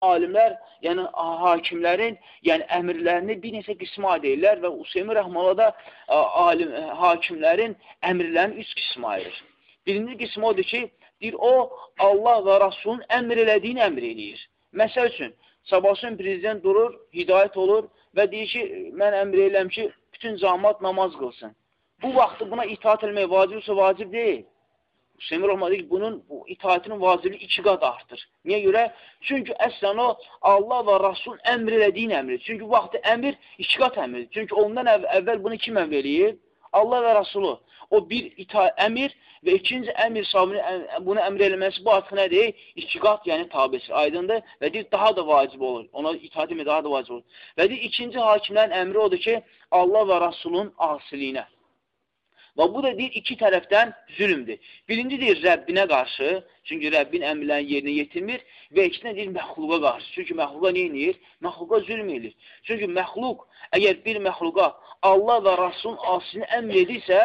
alimlər, yəni hakimlərin, yəni əmirlərini bir neçə qisma deyirlər və Useymi Rəhmala da alim, hakimlərin əmirlərini üç qisma ayırır. Birinci qismi odur ki, deyir, o Allah və Rasulun əmr elədiyini əmr eləyir. Məsəl üçün, sabahsın prezident durur, hidayət olur və deyir ki, mən əmr eləm ki, bütün camat namaz qılsın. Bu vaxtı buna itaat eləmək vacibsə vacib deyil. Hüseyin Rəhmə deyir ki, bunun bu itaətinin vacibliyi iki qat artır. Niyə görə? Çünki əslən o Allah və Rasul əmr elədiyin əmrdir. Çünki vaxtı əmr iki qat əmrdir. Çünki ondan əv əvvəl bunu kim əmr eləyir? Allah və Rasulu. O bir ita əmir və ikinci əmir sahibini bunu əmr eləməsi bu artıq nədir? İki qat, yəni tabesi aydındır və deyir, daha da vacib olur. Ona itaat etmək daha da vacib olur. Və deyir, ikinci hakimlərin əmri odur ki, Allah və Rasulun asiliyinə. Və bu da deyir, iki tərəfdən zülümdür. Birinci deyir, Rəbbinə qarşı, çünki Rəbbin əmrlərini yerinə yetirmir və ikinci deyir, məxluqa qarşı. Çünki məxluqa nə edir? Məxluqa zülm edir. Çünki məxluq, əgər bir məxluqa Allah və Rasulun asını əmr edirsə,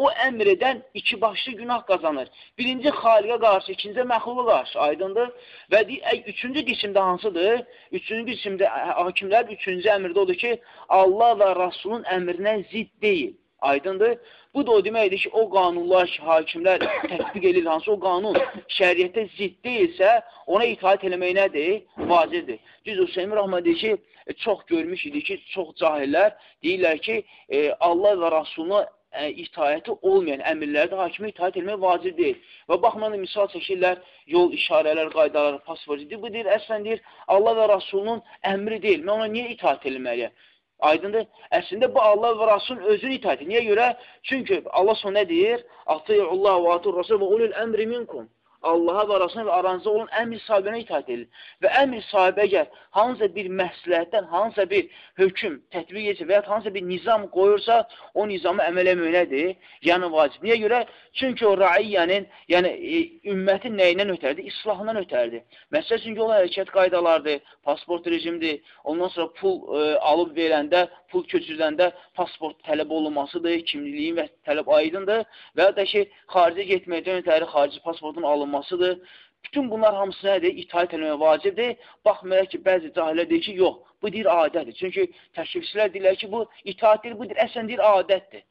o əmr edən iki başlı günah qazanır. Birinci xaliqə qarşı, ikinci məxluqa qarşı, aydındır. Və deyir, üçüncü qismdə hansıdır? Üçüncü qismdə hakimlər üçüncü əmrdə odur ki, Allah və Rasulun əmrinə zidd deyil. Aydındır. Bu da o deməkdir ki, o qanunlar ki, hakimlər tətbiq edir, hansı o qanun şəriyyətə zidd deyilsə, ona itaat eləmək nədir? Vacibdir. Düz Hüseyin Rəhmə deyir ki, e, çox görmüş idi ki, çox cahillər deyirlər ki, e, Allah və Rasuluna ə, e, itaəti olmayan əmirlərdə hakimə itaət etmək vacib deyil. Və baxmadan misal çəkirlər, yol işarələr, qaydalar, pasportidir. Bu deyir, əslən deyir, Allah və Rasulunun əmri deyil. Mən ona niyə itaət etməliyəm? Aydındır? Əslində bu Allah və Rasulun özünün itaəti. Niyə görə? Çünki Allah sonra nə deyir? Atiyullah və atur Rasul və ulul əmri minkum. Allaha və Rasuluna və aranızda olan əmr sahibinə itaat edilir. Və əmr sahibi əgər hansısa bir məsləhətdən, hansısa bir hökm tətbiq edirsə və ya hansısa bir nizam qoyursa, o nizamı əməl etmək nədir? Yəni vacib. Niyə görə? Çünki o raiyyənin, yəni e, ümmətin nəyindən ötərdir? İslahından ötərdir. Məsəl üçün yol hərəkət qaydalardır, pasport rejimdir, ondan sonra pul e, alıb verəndə, pul köçürdəndə pasport tələb olunmasıdır, kimliyin və tələb aydındır və ya da ki, xaricə getməkdən ötəri xarici pasportun alınması alınmasıdır. Bütün bunlar hamısı nədir? İtaət eləmək vacibdir. Baxmayaq ki, bəzi cahillər deyir ki, yox, bu deyir adətdir. Çünki təşrifçilər deyirlər ki, bu itaət deyir, bu deyir, əsən deyir adətdir.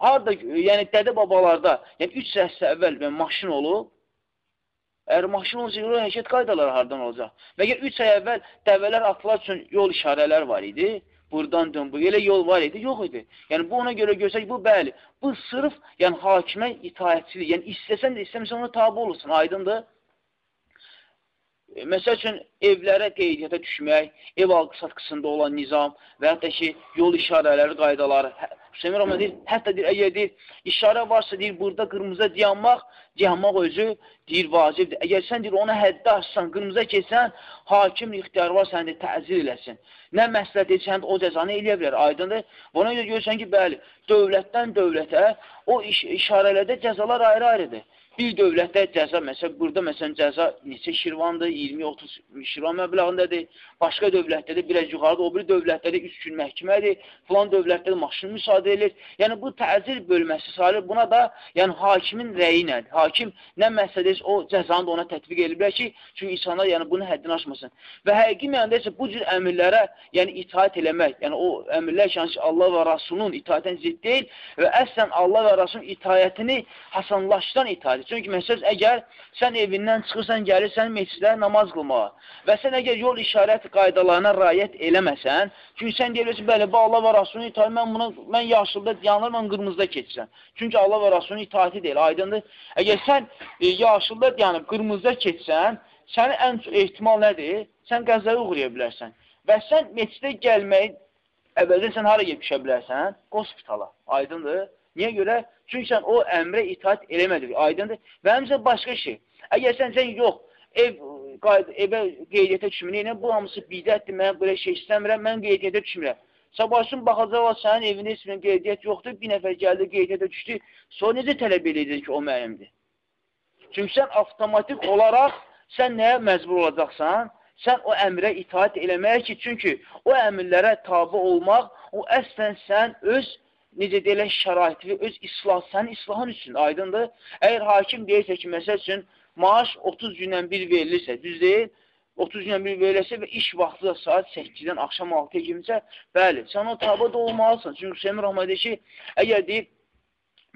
Harada, yəni dədə babalarda, yəni 3 əsr əvvəl yəni, maşın olub, əgər maşın olacaq, yol hərəkət qaydaları hardan olacaq? Və əgər 3 ay əvvəl dəvələr atlar üçün yol işarələr var idi, buradan dön, bu elə yol var idi, yox idi. Yəni bu ona görə görsək, bu bəli, bu sırf yəni hakimə itaətçilik. Yəni istəsən də istəmirsən ona tabe olursun, aydındır. Məsəl üçün, evlərə qeydiyyata düşmək, ev alqı-satqısında olan nizam və hətta ki, yol işarələri, qaydaları. Hə, Hüseyin Rəhmə deyir, hətta deyir, əgər deyir, işarə varsa, deyir, burada qırmızı dayanmaq, dayanmaq özü, deyir, vacibdir. Əgər sən, deyir, ona həddə açsan, qırmızı keçsən, hakim ixtiyarı var, səni təzir eləsin. Nə məsləhət etsən, o cəzanı eləyə bilər, aydındır. Buna görə görürsən ki, bəli, dövlətdən dövlətə o iş işarələrdə cəzalar ayrı-ayrıdır. Bir dövlətdə cəza, məsələn, burada məsələn cəza neçə şirvandır, 20-30 şirvan məbləğindədir. Başqa dövlətdə də biraz yuxarıda, o bir dövlətdə də 3 gün məhkəmədir. Filan dövlətdə də maşın müsadə edir. Yəni bu təcil bölməsi salir. Buna da yəni hakimin rəyi nədir? Hakim nə məsələdir, o cəzanı da ona tətbiq edir ki, çünki insanlar yəni bunu həddini aşmasın. Və həqiqi mənada isə bu cür əmrlərə, yəni itaat eləmək, yəni o əmrlər ki, Allah və Rasulun itaətinə zidd deyil və əslən Allah və Rasulun itaətini hasanlaşdıran itaət Çünki məsəl, əgər sən evindən çıxırsan, gəlirsən meçiddə namaz qılmağa və sən əgər yol işarət qaydalarına rayət eləməsən, çünki sən deyirsən, bəli, bu Allah və Rasulun itaəti, mən buna, mən yaşılda yanır, mən qırmızıda keçirəm. Çünki Allah və Rasulun itaəti deyil, aydındır. Əgər sən e, yaşılda yanıb qırmızıda keçsən, sənin ən ehtimal nədir? Sən qəzaya uğraya bilərsən. Və sən meçidə gəlməyi əvvəldən sən hara gedib düşə bilərsən? Hospitala. Aydındır? Niyə görə? Çünki sən o əmrə itaat eləmədik, aydındır. Və həmçinin başqa şey. Əgər sən sən yox, ev qayda, evə qeydiyyətə düşmür, bu hamısı bidətdir, mən belə şey istəmirəm, mən qeydiyyətə düşmürəm. Sabahsın baxacaq var, sənin heç bir qeydiyyət yoxdur, bir nəfər gəldi, qeydiyyətə düşdü, sonra necə tələb edəcək ki, o mənimdir? Çünki sən avtomatik olaraq sən nəyə məcbur olacaqsan? Sən o əmrə itaat eləməyə ki, çünki o əmrlərə tabi olmaq, o əslən sən öz necə deyilək, şəraiti və öz islah, sənin islahın üçün aydındır. Əgər hakim deyirsə ki, məsəl üçün, maaş 30 gündən bir verilirsə, düz deyil, 30 gün bir beləsə və iş vaxtı da saat 8-dən axşam 6-ya kimsə, bəli, sən o tabada olmalısan. Çünki Hüseyin Rəhmə deyir ki, əgər deyib,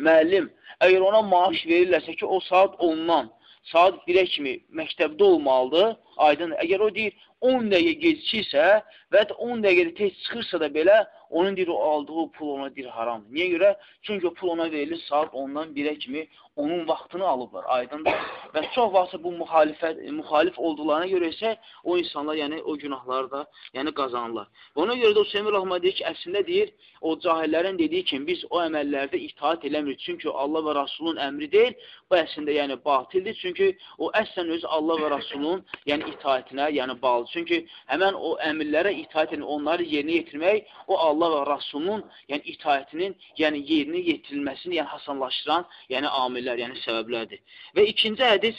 müəllim, əgər ona maaş verirlərsə ki, o saat 10-dan saat 1-ə kimi məktəbdə olmalıdır, aydın. Əgər o deyir, 10 dəqiqə gecikirsə və ya 10 dəqiqədə tez çıxırsa da belə, onun deyir, o aldığı pul ona deyir haramdır. Niyə görə? Çünki o pul ona verilir saat 10-dan 1-ə kimi onun vaxtını alıblar, aydındır. Və çox vaxt bu müxalifət, müxalif olduqlarına görə isə o insanlar, yəni o günahları da yəni qazanırlar. Ona görə də Hüseyin Rəhmə deyir ki, əslində deyir, o cahillərin dediyi kimi biz o əməllərdə itaat eləmirik. Çünki Allah və Rasulun əmri deyil, bu əslində yəni batildir. Çünki o əslən öz Allah və Rasulun yəni itaətinə yəni bağlıdır. Çünki həmən o əmirlərə itaət edin, onları yerinə yetirmək, o Allah və Rasulun yəni itaətinin yəni yerinə yetirilməsini yəni hasanlaşdıran yəni amil amillər, yəni səbəblərdir. Və ikinci hədis